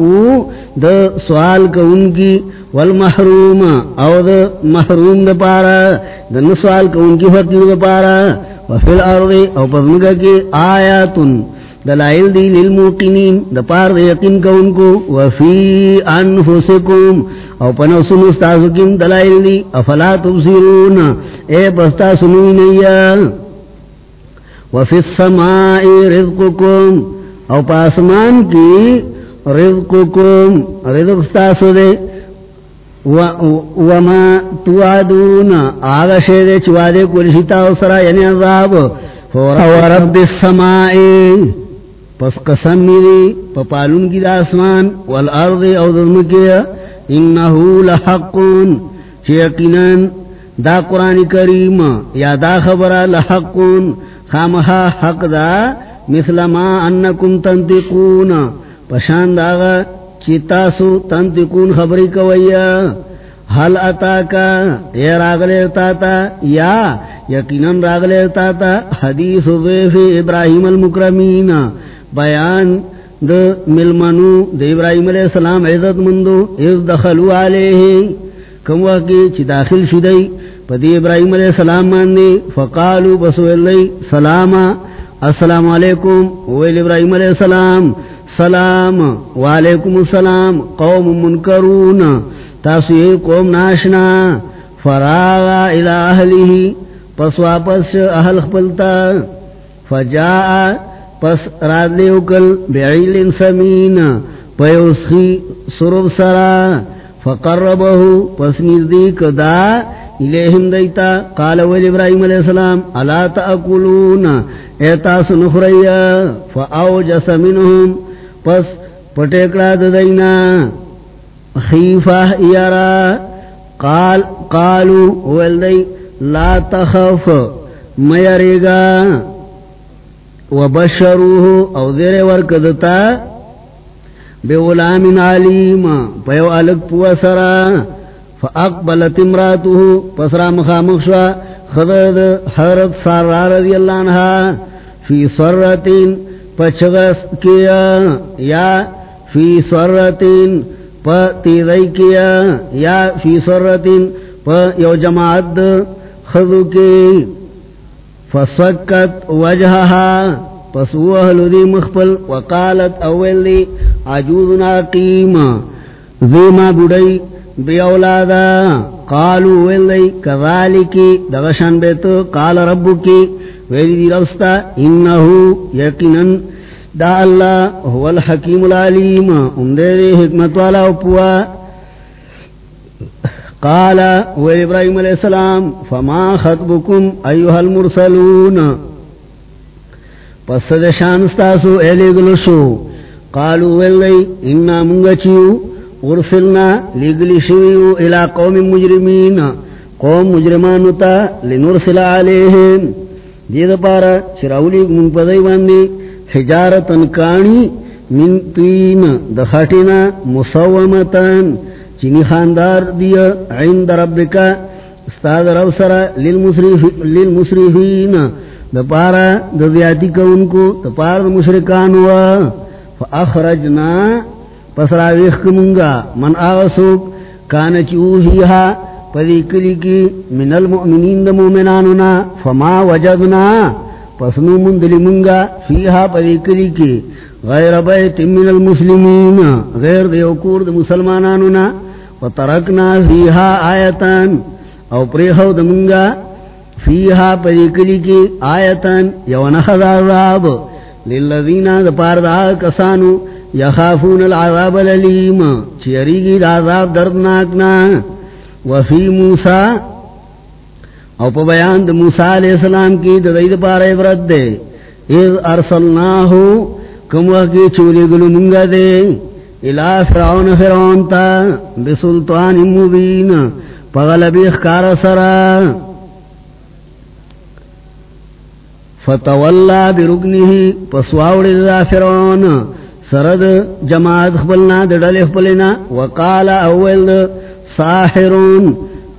دا سوال کا ان کی والمحروم، او دا محروم دا پارا دا نسوال کا ان کی فقیر دا پارا. وفی الارض او پا بنگا کی آیاتن. دلائل دی للموقنین دا پار دا یقین کا ان کو وفی انفسکم. او پا نفسن استاسکم دلائل دی. افلا تبصرون. اے پستا سنوی نیا وفی السماء رزقکم. او پاسمان کی رزقکم. رزق ستاسو دے وما توعدون. آغا شیدے چوادے کلشتا اسرا یعنی عذاب. فوراً ورب السماء. پس قسم میری پپالون کی دا اسمان والارض او دزمکیا انہو لحقون چیقنان دا قرآن کریم یا دا خبرہ لحقون، خامہا حق دا، مثل ما انکم تنتقون پشان داغا چیتاسو تنتقون خبری کویا حل اتاکا یا راغلے اتاتا یا یقیناً راغلے اتاتا حدیث ضیف ابراہیم المکرمین بیان د ملمنو د ابراہیم علیہ السلام عزت مندو از دخلو علیہ. کم وقی چی داخل شدئی پدی ابراہیم علیہ السلام ماندے فقالو بسو اللہ سلاما السلام علیکم. ویل ابراہیم علیہ السلام، سلام. وعلیکم السلام. قوم منکرون. تاسو یہ قوم ناشنا. فراغا الى اہلیہ پس واپس اہل خپلتا فجاء پس راد اکل بعیل سمین پیوسخی سرب سرا، فقربہو پس نزدیک دا، الیہم دیتا، قال ویل ابراہیم علیہ السلام، الا تاکلون ایتا سنخریا فاوجس منہم، پس پٹیکڑا ددینا خیفہ یارا، قال، قالو، ویل دی، لا تخف میریگا وبشروه او دیر ورکدتا بے غلام علیم پیو علق پوسرا فاقبلت امراته پسرا مخامخ شوا خضر حضرت سارا رضی اللہ عنہ فی سرتین پچغس کیا، یا فی سرتین، پا تیزی کیا، یا فی سرتین، پا یو جماعت خضو کی۔ فسکت وجہها پس وہ اہلو دی مخفل وقالت اول دی، عجوزنا قیم، زیما بڑی دی اولادا، قالو ویلی کذالکی دغشان بیتو قال ربو کی ویلی دی رستا انہو یقنن دا اللہ، هو الحکیم العلیم اندے دی حکمت والا اپوا قال ویلی ابراہیم علیہ السلام، فما خطبکم ایوہ المرسلون؟ پس دے شانستاسو ایلی گلشو قالو ویلی انا منگچیو ارسلنا لگلی شویو الى قوم مجرمین. قوم مجرمانو تا، لنرسل علیہم دید پارا، چراولی من پدائی باندی حجارتن کانی، من تین دخاتینا مصومتن چینی خاندار دیا عند ربکا استاد رب سرا للمصرفین دپارا دزیاتی کونکو دپارا مشرکانو. فاخرجنا پس راویخ کمونگا. من آغسوک کانا چوہیہا پدی کلی کی من المؤمنین دا مومنانونا. فما وجدنا، پس نو مندلی منگا فیہا پدی کلی کی. غیر بیت من المسلمین، غیر دیوکور دا مسلمانانونا. وترکنا فیہا آیتان او پریخو دا فیہا پدی کلی کی آیتان یون خضاب للذین دا پاردا کسانو یخافون العذاب العلیم چیریگی العذاب دردناکنا وفی موسیٰ او پا بیان دا موسیٰ علیہ السلام کی دا دید پار عبرت دے. اذ ارسلناہو کم وقی چولی گلو منگا دے. الہ فرعون فرعون تا بسلطان مبین پغلبی اخکار سرا. فتولا برکنه پسواوڑ دا فرعون. سرد جماعت خبلنا دڑل خبلنا وقال اول ساحرون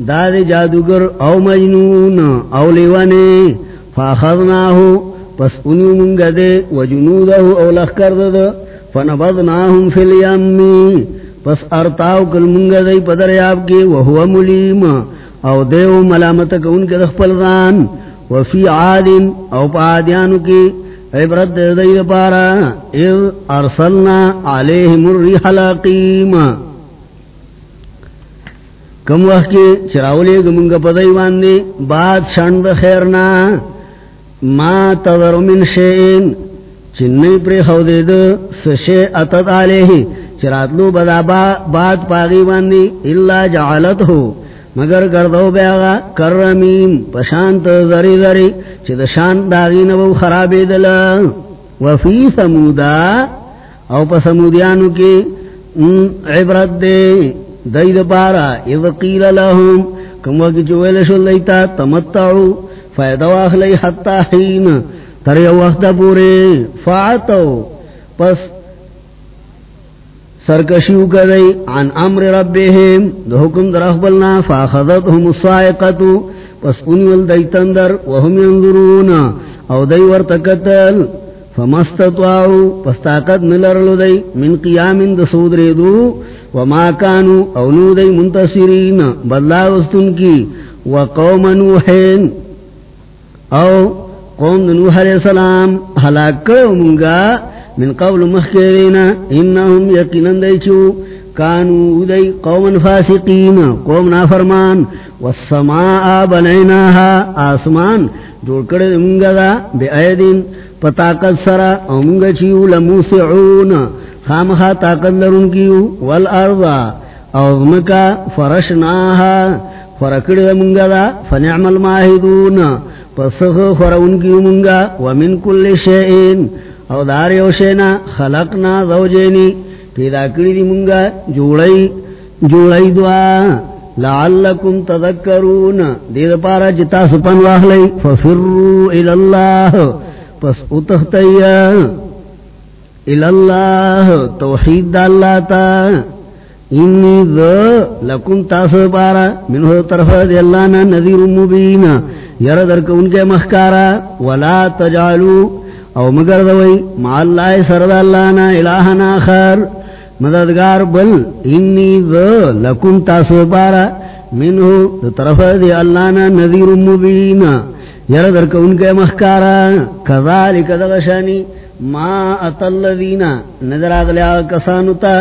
داد جادوگر او مجنون او لیوانے فاخذناہو پس انیو منگا دے وجنودہو او لخکر دے فنبضناہم فی الیمی پس ارتاو کل منگا دے پدریاب کی وہو ملیم. او دیو ملامتک ان کے دخپل غان وفی عاد او پا عادیانو کی عبرت دے دے پارا. اذ ارسلنا علیہم الریح لاقیم کم وقت کی چراولی گمنگ پدائی واندی بعد شند خیرنا ما تذر من شئین چنی پری خودی دو سشے اتت علیہ چراتلو بدا بعد پاگی واندی اللہ جعلت ہو مگر گردو بیاغا کرمیم، پشانت ذری ذری چی دشان داغی نبو خرابی دل۔ وفی سمودا، او پا سمودیانو کی عبرت دے۔ دید پارا، اذ قیل لهم کم وقت چویل شل دیتا تمتعو فیدو اخلی حتی حین۔ تر یو وقت پورے فعتو، پس سرکشیو کدئی عن امر ربهم دو حکم در اخبرنا فاخذتهم الصائقتو پس انیول دی تندر، وهم ينظرون، او دی ورتکتل فمستطاعو پس طاقت ملرلو دی، من قیام دسود ریدو وما کانو، او نو دی منتصرین بدلا وستن کی وقوم نوحین او قوم نوح علیہ السلام حلاک کرو منگا من قبل مخیرینا انہم یقینن دیچو کانو دی قوم فاسقین، قوم نافرمان. والسماء بنیناها، آسمان جوڑ کردی منگا دا بی ایدین. پتاقت سرا او چیو لموسعون. خامخا طاقت لرن کیو والارض. او ذمکا فرشناها. فرکڑی منگا دا، فنعم الماہدون پسخ فرون کیو منگا ومن کل شئین. او دار یوشینا خلقنا زوجینی. پیدا کری دی منگا جوڑی جوڑی دعا. لعلکم تذکرون. دید پارا جتا سپن واخلی. ففرو الاللہ. پس اتختی الاللہ. توحید دا اللہ تا. انی ذا لکم تاسو پارا. منہ طرف دی اللہ نا نذیر مبین یردرک ان کے مخکارا، ولا تجعلو. او مگر دوئی مع اللہ سرد اللہ نا الہن آخر مددگار بل، انی ذا لکم تاسو پارا. منہو طرف دی اللہ نا نذیر مبین. یردر کون کے مخکارا. کذالک دغشانی. ما اتالذین نظر آگلیا کسانتا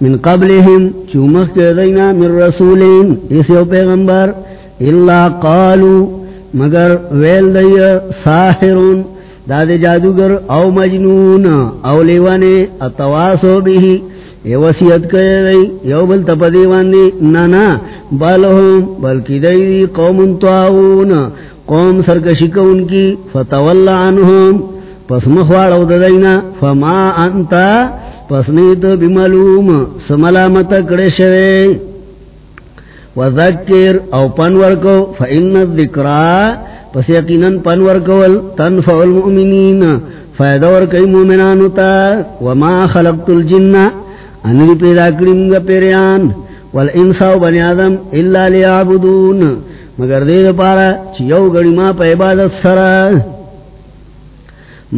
من قبلهم چومخ کے دینا من رسولین. اسیو پیغمبر. اللہ قالو. مگر ویل دی ساحرون داد جادوگر او مجنون، او لیوانے، اتواسو بھی یہ وسیعت کرے دی، یو بل تپدی واندی نانا بلہم بلکی دی دی قوم طاعون قوم سرکشی کون کی فتولا عنہم، پس مخوارو دینا، فما انتا، پس نیت بملوم، سملامت کڑے شوے۔ وذکر او پنور کو فإن الذکرہ پس یقیناً پنور کول تنفع المؤمنین، فائدہ ورکی مومنانو تا، وما خلقت الجن انری پیدا کرنگا پیریان والانساو بنی آدم اللہ لیعبدون، مگر دید پارا چیو گڑی ما پا عبادت سرا،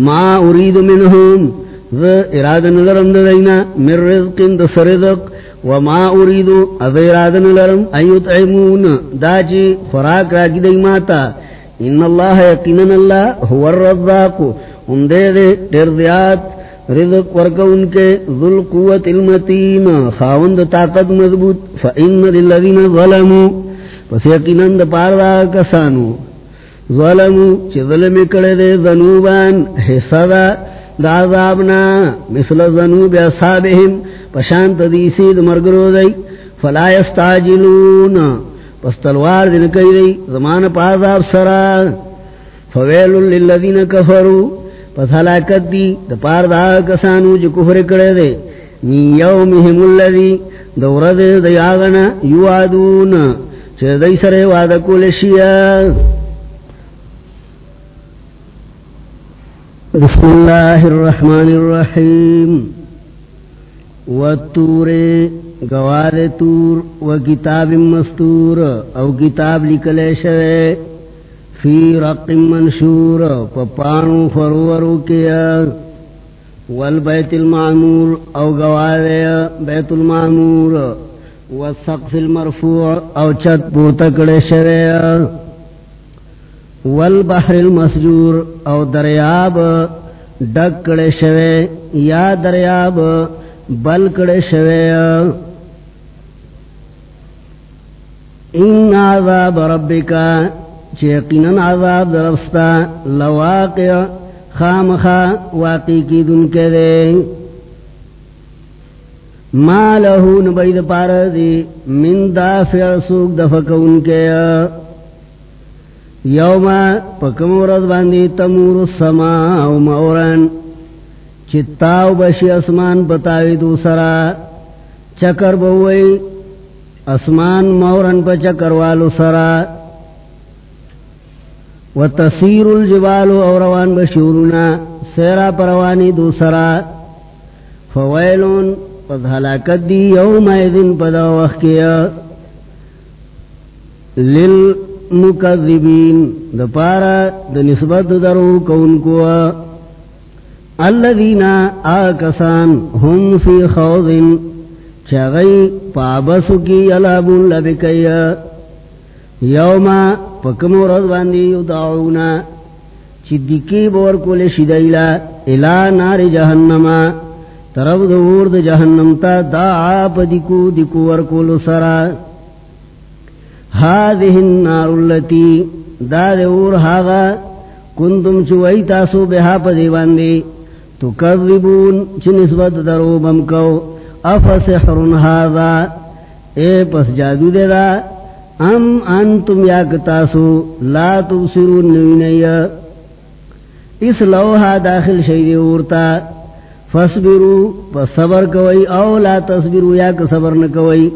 ما ارید منہم ذا ارادن لرم دینا، من رزق دس رزق وما ارید اذا لرم ایت عمون دا چی خوراک راکی دی ماتا. ان اللہ یقینن اللہ هو الرزاق. ان دے دے دیر دیات رزق ورکا ان کے ذل قوت المتین. خاوند طاقت مضبوط. فإن للذین ظلمو پس یقینن دا پاردا کسانو. ظلمو چی ظلم کڑے دے ذنوبان. حصہ دا دا عذابنا. مثل ذنوب اصحابهم پشانت دیسی دا مرگرو دی، فلا یستاجلون پس تلوار دن کئی دی، زمان پازاب سرا. فویل للذین کفرو. پس حلاکت دی دا پار دا کسانو جو کفر کرے دے. من یومهم اللذی دورد دی آغنا یوادون. چه دی سر وعد کول بسم اللہ الرحمن الرحیم. والتور گوار تور و کتاب مستور، او کتاب لکلے شوے، فی رق منشور پپانو فرورو کیا، والبیت المعمور، او گوار بیت المعمور، والسقف المرفوع، او چت پوتکڑے شوے، والبحر المسجور، او دریاب ڈکڑے شوے، یا دریاب بلکڑے شوے۔ ان عذاب ربکا چیقینن عذاب درفستا لواقع خامخا واقع کی دن کے دے۔ ما لہو نبید پاردی من دافع سوک دفک ان کے۔ یوما پکم ورد باندی تمور السماء مورن چتاو بشی اسمان بتاوی دو سرا، چکر بوئی اسمان مورن پا چکر والو سرا۔ و تصیر الجبال اوروان بشورنا سیرا پروانی دو سرا۔ فویلون پس حلاکت دی یوم ایدن پدا وقت کیا۔ للمکذبین، دا پارا، دا نسبت درو کون کوا الذین آکسان هم فی خوضن، چغی پابسو کی علابون لبکی، یوما پکمو رض باندی یدعونا، چی دکی بور کول شدیلا الى نار جہنما طرف دور د جہنم تا دعا پا دکو دکو ورکول سرا. هذه النار التي دا دور هاغا، کنتم چوئی تاسو بها پا دیواندی تکذبون، چی نسبت درو بمکو. افسحر هذا؟ اے، پس جادو دے دا. ام انتم یاک تاسو لا تبصرون نوینی اس لوحا داخل شید اورتا. فصبرو، پس صبر کوئی، او لا تصبرو یاک صبر نکوئی.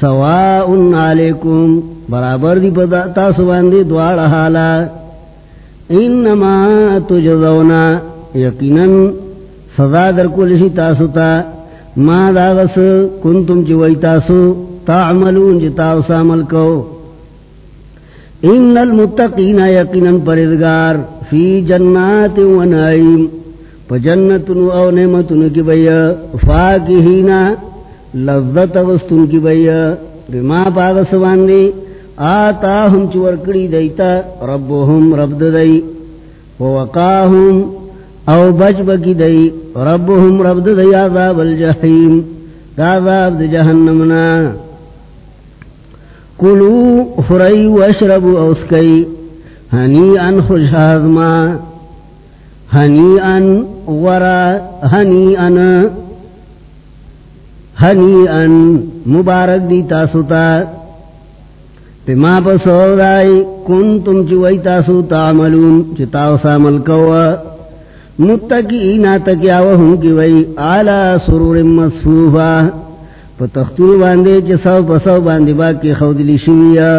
سواء علیکم، برابر دی پدا تاسو باندی دوار حالا. انما تجزونا. یقینا سزا در کلشی تاسو تا ما داغس کنتم چوئی تاسو، تعملون جتاو سامل کو ان المتقین یقینا پردگار فی جنات و نعیم. پا جنتن او نعمتن کی بیا فاکہینا لذت وستن کی بیا بما پاغس باندی آتاہم چورکڑی دیتا ربهم رب دی ووقاہم او بچ بکی دی. ربهم رب دی عذاب الجحیم. دا عذاب دی جہنمنا کلو فرائی واشربو اوسکئی ہنی ان خوش ہاضما ہنی ان ورا. ہنی ان. ہنی ان مبارک دی تاسوتا پما پسو رائی کن تم چوئی تاسو تعملون چتاو سامل کوا متقینا تکیاوہم کی وئی آلا سرور مصفوفا پا تختور باندے چساو پساو باندے باکی خودلی شویا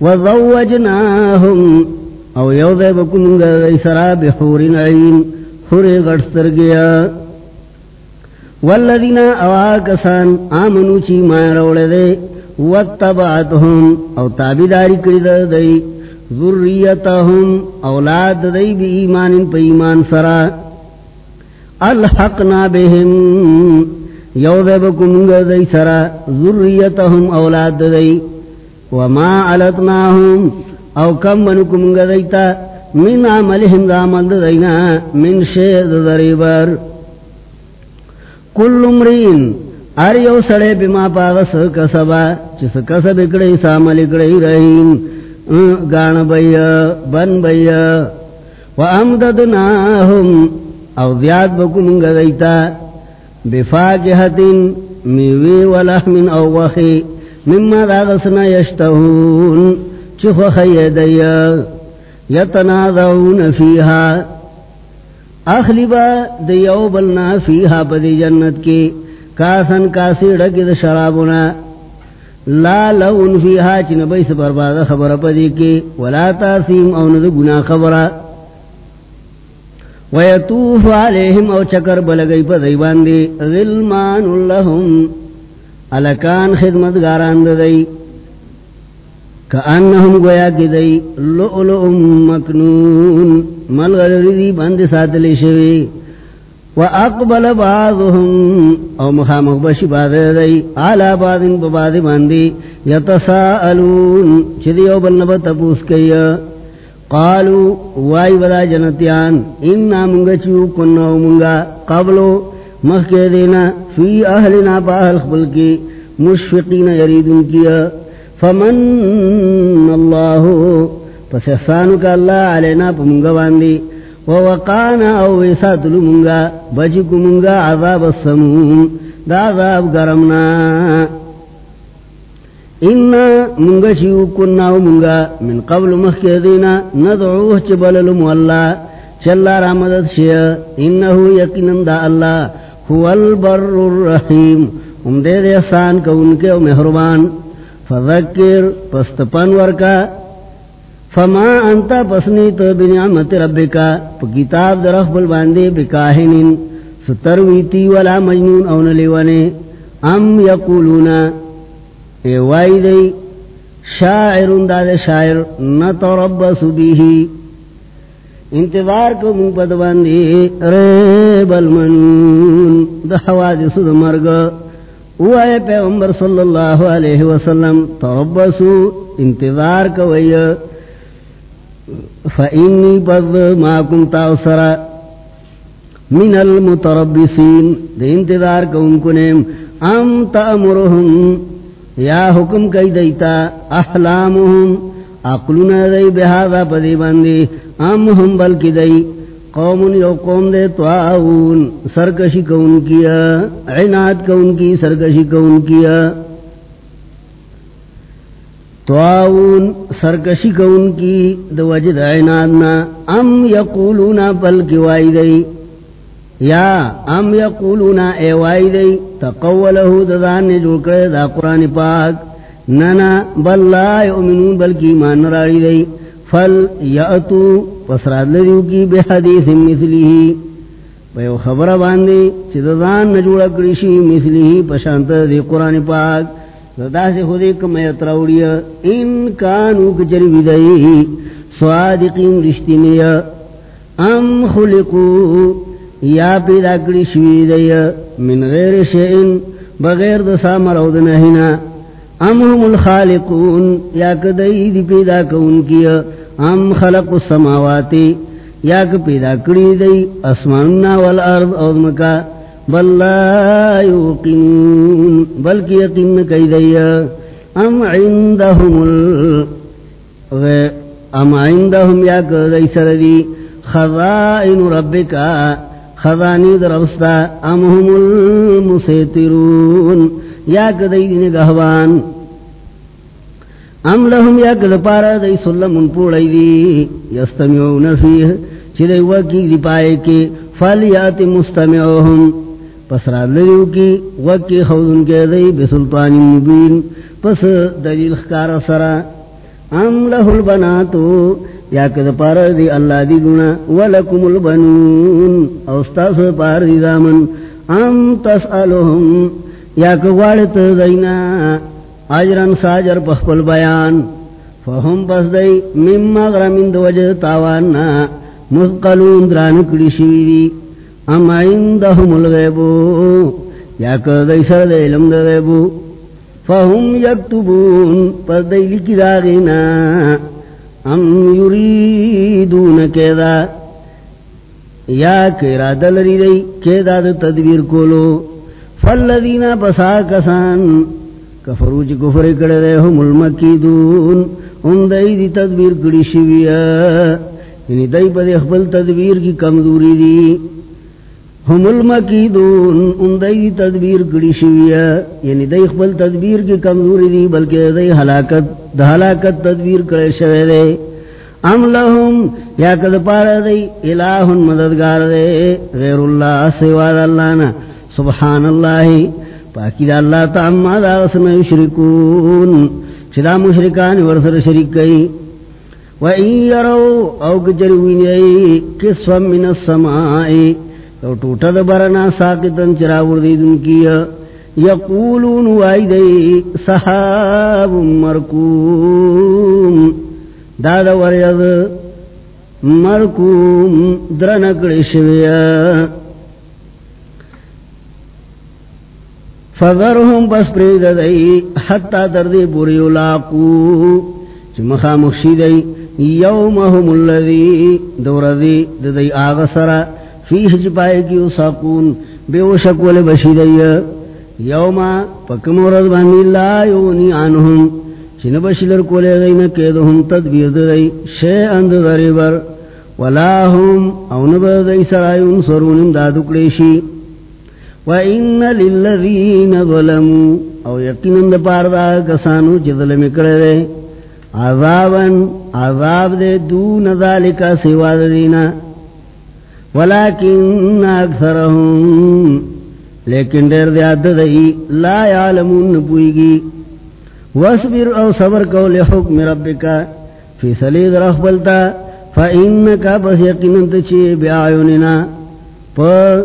وزوجناہم او یو دے بکنگا دی سرا بحور عین خور غرستر گیا والذین اواکسان آمنو چی مائن روڑے دے واتبعتهم او تابداری کرد دی ذریتهم اولاد دی بی ایمان پا ایمان سرا۔ الحقنا بهم یو دے بکنگ دی سرا۔ ذریتهم اولاد دی۔ وما علتناهم او کم منکمگ دیتا۔ من عملهم دا عمل دینا، من شید دریبر کل امرین، ار یو سڑے بما پاغس کسبا، چس کسب اکڑی سامل اکڑی رہیم۔ گان بیا بن بیا و امددناهم او زیاد بکنگ دیتا بفاجہت میوی و ولحم او وخی، مما داغسنا یشتہون، چخو خیدیا یتناظرون فیہا اخلی با دیو بلنا فیہا پدی جنت کی، کاسن کاسی ڈکی دا شرابنا لا لون فیہا چن بیس برباد خبر پدی کی، ولا تاسیم اون دا گناہ خبر. ویتوف علیہم او چکر بلگئی پدی باندی غلمان اللہم علکان خدمتگاران دا دی کانہم گویا کی دی لؤلؤ مکنون. ملغر ردی بند ساتلی شوی. و اقبل بعضهم او مخامق بشی بعض دی علا بعضن ببعض باندی یتساءلون چدی او بلنبا تپوس کئی قالو وائی بدا جنتیان، انا منگا چیو کنو منگا قبلو مخی دینا، فی اہلنا پا اہل خبل کی، مشفقین یریدن کیا. فمن اللہ، پس احسانو کا اللہ علینا پا منگا باندی ووقانا او ویساتلو منگا بچکو منگا عذاب السموم، دا عذاب گرمنا. انا منگا شیو کناو منگا، من قبل مخی دینا ندعوه چبللمو اللہ. چلا را مدد شیا انہو یقینن دا اللہ. هو البر الرحیم ام دے دے احسان کا ان کے مہربان. فذکر پست پنور کا فما انتا پسنیت بنعمت ربکا پا کتاب در اخبر باندے بکاہنین سترویتی ولا مجنون اون لیوانے ام یقولونا اے وائی دی شاعر داد شاعر، نتربس بیہی۔ انتظار کو من پد باندے، ریب المنون، دا حوادث دا مرگا اوائے پیغمبر صلی اللہ علیہ وسلم، تربسو، انتظار کوئی فإنی پد ما کنتا سرا من المتربسین دے انتظار کو ان کو نیم ام تأمرهم؟ یا حکم کئی دیتا احلامهم اقلنا دی بہذا پدی باندی ام ہم بلکی دی، قوم یو قوم دے تواؤن سرکشی کون کیا، عناد کون کی، سرکشی کون کیا۔ تواؤن، سرکشی کون کی، دو وجد عنادنا، ام یقولونا بلکی وائی دی یا ام یقولونا اے وائی دی تقولہو ددان نے جو کرے دا قرآن پاک. ننا، بل لا یؤمنون، بلکی ایمان راڑی دی فل یاتو پسراد لریو کی، بے حدیث مثلی ہی. پیو خبر باندے چی چیدان نجوڑا کرشی مثلی ہی پشانت دی قرآن پاک. دا سے خودی کم ایتراؤڑی ان کانو کچری بدئی صادقین رشتی نیا ام خلقو، یا پیدا کرشی دی من غیر شئن بغیر دسا مرود نہینا ام هم الخالقون، یا کدئی دی پیدا کون کیا ام خلق السماواتی، یا کہ پیدا کری دی اسماننا والارض اوزمکا بل لا یوقنون بلکی یقین کئی دی ام عندهم ال ام عندهم یا کہ دی سردی خضائن ربکا خضانی در ربستا ام هم المسیطرون. یا کہ دی نگہوان. ام لهم یا کد پارا دی سلم پوڑی دی یستمیعون فیہ. چی دی وکی دی پائے کی فالیات مستمعوهم پس راد لریو کی وکی خوضن کے دی بسلطان مبین پس دلیل خکار سرا ام له البناتو یا کد پارا دی اللہ دی گنا ولکم البنون اوستاس پار دی دامن ام تسألهم یا کواڑت دینا اجرن ساجر پخپل بیان فهم پس دی مما غرمین دو وجہ تاواننا مثقلون دران کڑی شوی ام عندهم الغیبو یا کدی سر دی علم دی غیبو فهم یکتبون پس دی لکی داغینا ام یریدون کیدا؟ یا کیرا دلری دی، کیدا دی تدبیر کولو؟ فالذین پسا کسان، کفرو چی کفر کردے ہم المکیدون. ان دائی دی تدبیر کری شویا یعنی دائی پا دی اخبر تدبیر کی کمزوری دی. ہم المکیدون ان دائی تدبیر کری شویا یعنی دائی اخبر تدبیر کی کمزوری دی، بلکہ دائی حلاکت دا حلاکت تدبیر کرے شوے دے۔ ام لهم یا کد پار دی الہ مددگار دے، غیر اللہ سواد اللہ نا، سبحان اللہ، پاکی دا اللہ تعمی دا غسن یشرکون۔ چدا مشرکان ورسر شرک گئی وَإِن يَرَوْا أَوْ كَجَرُوِينَ أَيْ كِسْوًا مِّنَ السَّمَاءِ تو ٹوٹا دبرنا ساقتن چراور دیدن کیا یقولون وائدئی صحاب مرکوم۔ دادا ورید مرکوم درنکڑ شویا فذرهم بس پرید دئی حتی دردی بوریو لاقو چمخا مخشیدئی یومهم اللذی دوردی ددئی آغسرہ فیہ جپائے کی اساقون بے وشک ولی بشیدئی یوما پکم ورد بانی لا یونی آنہم چن بشلر کولے غین کیدہم تدبیر دئی شے اند دری بر۔ ولا ہم اون بدئی سرائن سرون دادکڑیشی وَإِنَّ لِلَّذِينَ ظَلَمُوا، او یقیناً دا پاردا کسانو چی ظلم کرے عذاباً، عذاب دے دون ذالکا سواد دینا۔ ولیکن اکثرهم لیکن دیر دیاد دئی لا یعلمون نپوئیگی واسبر او صبر کو لحکم ربکا فی سلید رخبلتا فإنکا پس یقیناً تچی بیعیوننا پر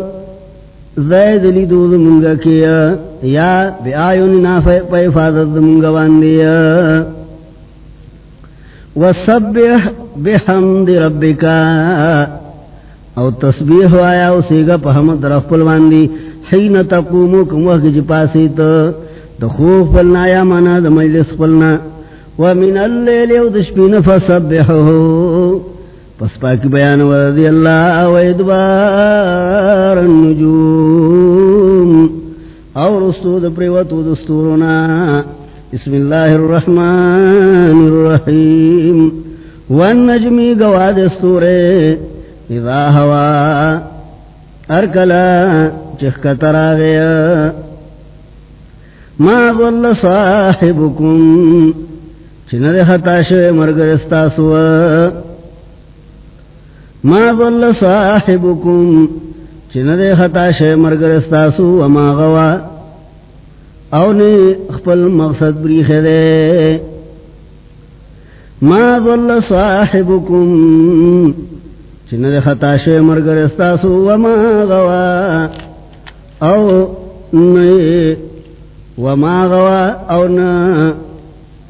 زید لی دود منگا کیا، یا بی آیوننا پا حفاظت منگا واندیا. وسبح بحمد ربکا او تسبیح آیا اسیگا پا حمد رف پلواندی حین تقومو کم وقت جی پاسی تا۔ دخوف پلنا یا منا دا مجلس پلنا۔ ومن اللیل او دشپین فسبحو پس پاکی بیان ورزی اللہ و ادبار النجوم۔ اور رستو دا پریوتو دستورنا بسم اللہ الرحمن الرحیم۔ والنجمی گواد استورے اذا ہوا، ارکلا چخکتر آگیا ما ظل صاحبکم چند خطاش مرگر استاسوا ما ظل صاحبكم چند خطا شے مرگر استاسو وما غوا۔ او نی خپل مقصد بری خدے ما ظل صاحبكم چند خطا شے مرگر استاسو وما غوا او نی وما غوا او نا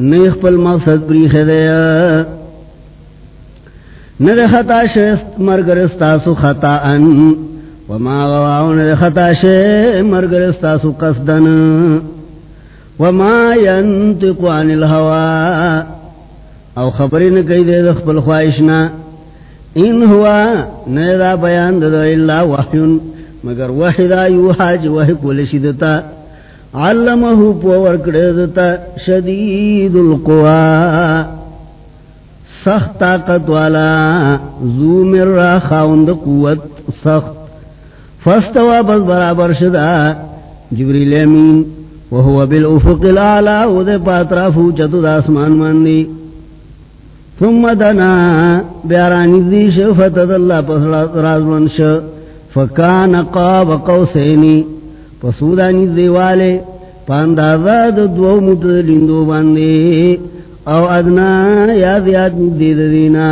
نی خپل مقصد بری خدے ند خطا شست مرگر استاسو خطا ان وما غواو ند خطا شست مرگر استاسو قصدن وما ينتق عن الهوا او خبرین کئی دے دخ پل خواہشنا ان ہوا نیدہ بیان دے اللہ وحیون مگر وحیدہ یوحاج وحی کولشی دتا علمہو پوور کڑے دتا شدید القوا سخت طاقت والا زو مرا خاوند قوت سخت فاستوا بس برابر شدا، جبریل امین، وهو بالافق الاعلى ودے پاترا فوچتو دا اسمان ماندی۔ ثم دنا بیارانی دیش فتد اللہ پس رازمنش فکان قاب قوسینی پسودانی دیوالے پاندازا دو متدلین دو باندے او ادنا یا زیاد دید دینا